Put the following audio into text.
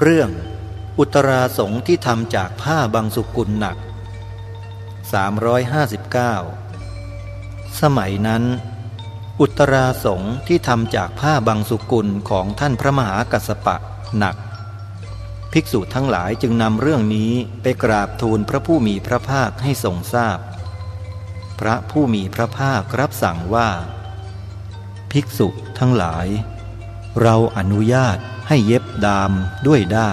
เรื่องอุตราสงที่ทำจากผ้าบางสุกุลหนัก 359 สมัยนั้น อุตราสงที่ทำจากผ้าบางสุกุลของท่านพระมหากัสปะหนัก ภิกษุทั้งหลายจึงนำเรื่องนี้ไปกราบทูลพระผู้มีพระภาคให้ทรงทราบพพระผู้มีพระภาครับสั่งว่า ภิกษุทั้งหลาย เราอนุญาต ให้เย็บดามด้วยได้